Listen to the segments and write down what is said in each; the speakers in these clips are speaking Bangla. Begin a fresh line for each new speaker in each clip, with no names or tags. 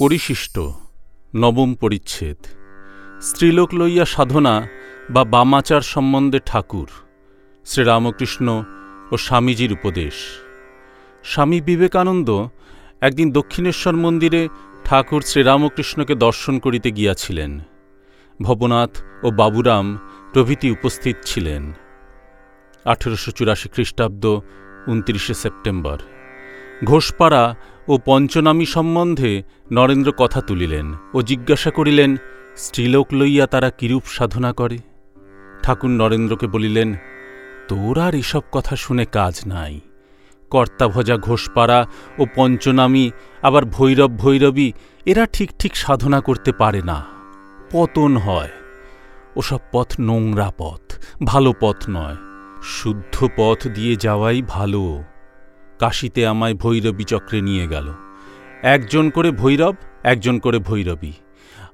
পরিশিষ্ট, নবম পরিচ্ছেদ। স্ত্রীলোক লইয়া সাধনা বা বামাচার সম্বন্ধে ঠাকুর, শ্রীরামকৃষ্ণ ও স্বামীজির উপদেশ। স্বামী বিবেকানন্দ একদিন দক্ষিণেশ্বর মন্দিরে ঠাকুর শ্রীরামকৃষ্ণকে দর্শন করিতে গিয়াছিলেন। ভবনাথ ও বাবুরাম প্রভৃতি উপস্থিত ছিলেন। আঠেরোশো চুরাশি খ্রিস্টাব্দ, উনত্রিশে সেপ্টেম্বর। ঘোষপাড়া ও পঞ্চনামী সম্বন্ধে নরেন্দ্র কথা তুলিলেন ও জিজ্ঞাসা করিলেন, স্ত্রীলোক লইয়া তারা কিরূপ সাধনা করে? ঠাকুর নরেন্দ্রকে বলিলেন, তোর আর এসব কথা শুনে কাজ নাই। কর্তাভজা ঘোষপাড়া ও পঞ্চনামী, আবার ভৈরব ভৈরবী, এরা ঠিক ঠিক সাধনা করতে পারে না। পতন হয়। ওসব পথ নোংরা পথ, ভালো পথ নয়। শুদ্ধ পথ দিয়ে যাওয়াই ভালো। কাশিতে আমায় ভৈরবী চক্রে নিয়ে গেল। একজন করে ভৈরব, একজন করে ভৈরবী।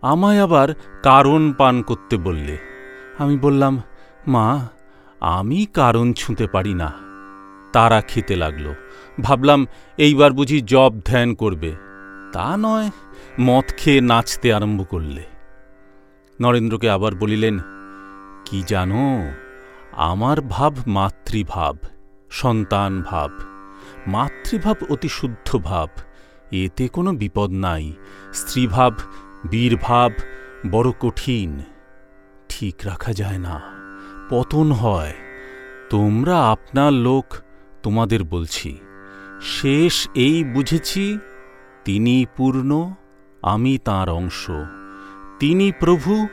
আমায় আবার কারণ পান করতে বললে। আমি বললাম, মা, আমি কারণ ছুঁতে পারি না। তারা খেতে লাগল। ভাবলাম, এইবার বুঝি জব ধ্যান করবে। তা নয়, মদ খেয়ে নাচতে আরম্ভ করলে। নরেন্দ্রকে আবার বলিলেন, কি জানো, আমার ভাব মাতৃভাব, সন্তান ভাব। মাতৃভাব অতি শুদ্ধ ভাব। এতে কোনো বিপদ নাই। স্ত্রীভাব, বীরভাব বড় কঠিন। ঠিক রাখা যায় না। পতন হয়। তোমরা আপনার লোক তোমাদের বলছি। শেষ এই বুঝেছি, তিনি পূর্ণ, আমি তার অংশ। তিনি প্রভু,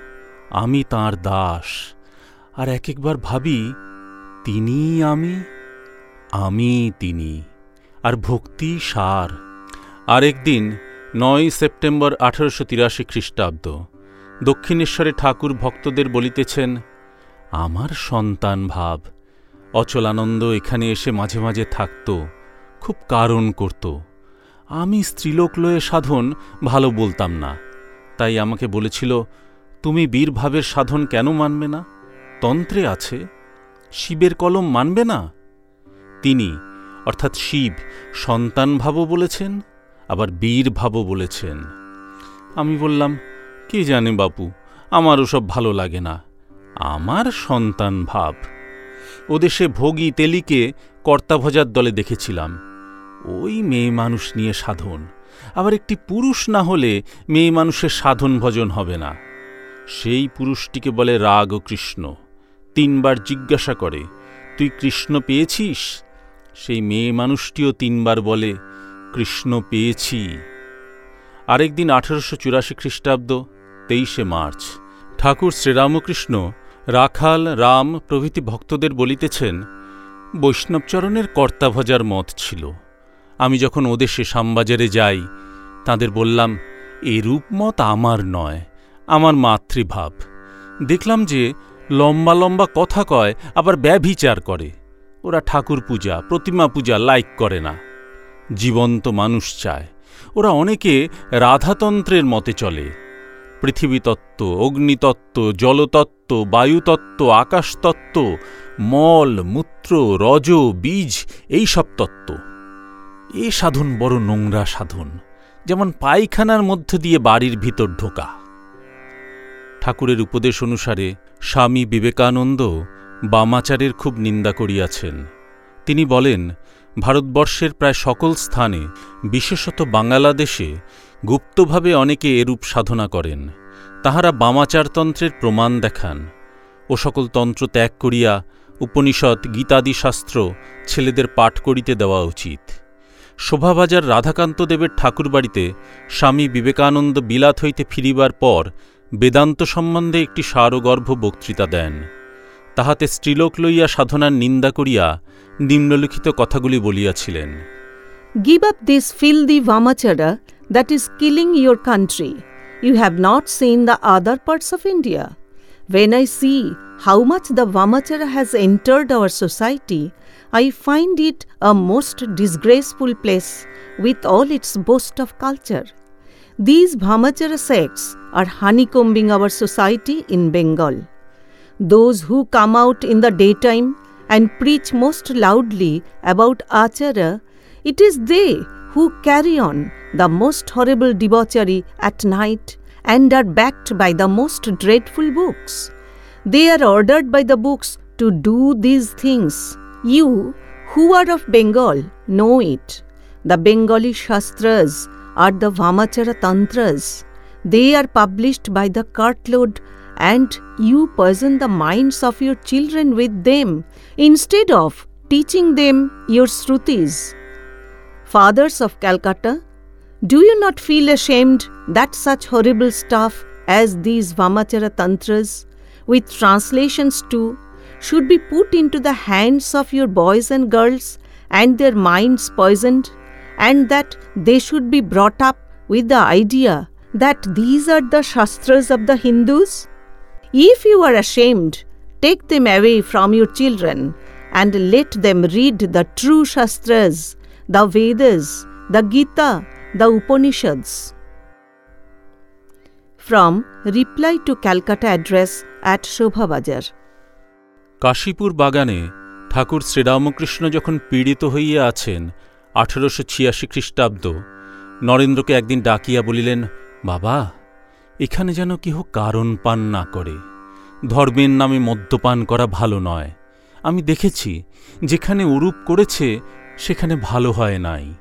আমি তার দাস। আর এক একবার ভাবি তিনি আমি। আমি তিনি, আর ভক্তি সার। আরেকদিন নয় সেপ্টেম্বর আঠারোশো তিরাশি খ্রিস্টাব্দ, দক্ষিণেশ্বরে ঠাকুর ভক্তদের বলিতেছেন, আমার সন্তান ভাব, অচলানন্দ এখানে এসে মাঝে মাঝে থাকত, খুব কারণ করত। আমি স্ত্রীলোক লয়ে সাধন ভালো বলতাম না। তাই আমাকে বলেছিল, তুমি বীরভাবের সাধন কেন মানবে না? তন্ত্রে আছে। শিবের কলম মানবে না? তিনি, অর্থাৎ শিব, সন্তান ভাবও বলেছেন, আবার বীর ভাবও বলেছেন। আমি বললাম, কে জানে বাপু আমার ওসব ভালো লাগে না। আমার সন্তান ভাব। ওদেশে ভোগী তেলিকে কর্তাভজার দলে দেখেছিলাম। ওই মেয়ে মানুষ নিয়ে সাধন। আবার একটি পুরুষ না হলে মেয়ে মানুষের সাধন ভজন হবে না। সেই পুরুষটিকে বলে রাগ ও কৃষ্ণ। তিনবার জিজ্ঞাসা করে, তুই কৃষ্ণ পেয়েছিস? সেই মেয়ে মানুষটিও তিনবার বলে, কৃষ্ণ পেয়েছি। আরেকদিন আঠেরোশো চুরাশি খ্রিস্টাব্দ, তেইশে মার্চ, ঠাকুর শ্রীরামকৃষ্ণ রাখাল রাম প্রভৃতি ভক্তদের বলিতেছেন, বৈষ্ণবচরণের কর্তাভজার মত ছিল। আমি যখন ওদেশে শ্যামবাজারে যাই, তাদের বললাম, এরূপ মত আমার নয়, আমার মাতৃভাব। দেখলাম যে লম্বা লম্বা কথা কয়, আবার ব্যভিচার করে ওরা ঠাকুর পূজা, প্রতিমা পূজা লাইক করে না। জীবন্ত মানুষ চায়। ওরা অনেকে রাধাতন্ত্রের মতে চলে। পৃথিবীতত্ত্ব, অগ্নিতত্ত্ব, জলতত্ত্ব, বায়ুতত্ত্ব, আকাশতত্ত্ব, মল, মূত্র, রজ, বীজ, এই সব তত্ত্ব। এ সাধন বড় নোংরা সাধন, যেমন পায়খানার মধ্য দিয়ে বাড়ির ভিতর ঢোকা। ঠাকুরের উপদেশ অনুসারে স্বামী বিবেকানন্দ বামাচারের খুব নিন্দা করিয়াছেন। তিনি বলেন, ভারতবর্ষের প্রায় সকল স্থানে, বিশেষত বাংলাদেশে গুপ্তভাবে অনেকে এরূপ সাধনা করেন। তাহারা বামাচারতন্ত্রের প্রমাণ দেখান। ও সকল তন্ত্র ত্যাগ করিয়া উপনিষদ গীতাদি শাস্ত্র ছেলেদের পাঠ করিতে দেওয়া উচিত। শোভাবাজার রাধাকান্ত দেবের ঠাকুরবাড়িতে স্বামী বিবেকানন্দ বিলাত হইতে ফিরিবার পর বেদান্ত সম্বন্ধে একটি সারগর্ভ বক্তৃতা দেন। তাহাতে স্ত্রীলোক লইয়া সাধনার নিন্দা করিয়া নিম্নলিখিত কথাগুলি বলিয়াছিলেন।
Give up this filthy Vamachara that is killing your country you have not seen the other parts of India when I see how much the Vamachara has entered our society I find it a most disgraceful place with all its boast of culture these Vamachara sects are honeycombing our society in Bengal Those who come out in the daytime and preach most loudly about Achara, it is they who carry on the most horrible debauchery at night and are backed by the most dreadful books. They are ordered by the books to do these things. You, who are of Bengal, know it. The Bengali Shastras are the Vamachara Tantras. They are published by the cartload, and you poison the minds of your children with them instead of teaching them your Shrutis. Fathers of Calcutta, do you not feel ashamed that such horrible stuff as these Vamachara Tantras, with translations too, should be put into the hands of your boys and girls and their minds poisoned, and that they should be brought up with the idea that these are the Shastras of the Hindus? If you are ashamed, take them away from your children and let them read the true Shastras, the Vedas, the Gita, the Upanishads. From Reply to Calcutta Address at Shobha Bajar.
Kashipur বাগানে ঠাকুর শ্রীরামকৃষ্ণ যখন পীড়িত হইয়া আছেন আঠেরোশো ছিয়াশি খ্রিস্টাব্দ নরেন্দ্রকে একদিন ডাকিয়া বলিলেন বাবা এখানে যেন কেহ কারণ পান না করে। ধর্মের নামে মদ্যপান করা ভালো নয়। আমি দেখেছি, যেখানে ওরূপ করেছে, সেখানে ভালো হয় নাই।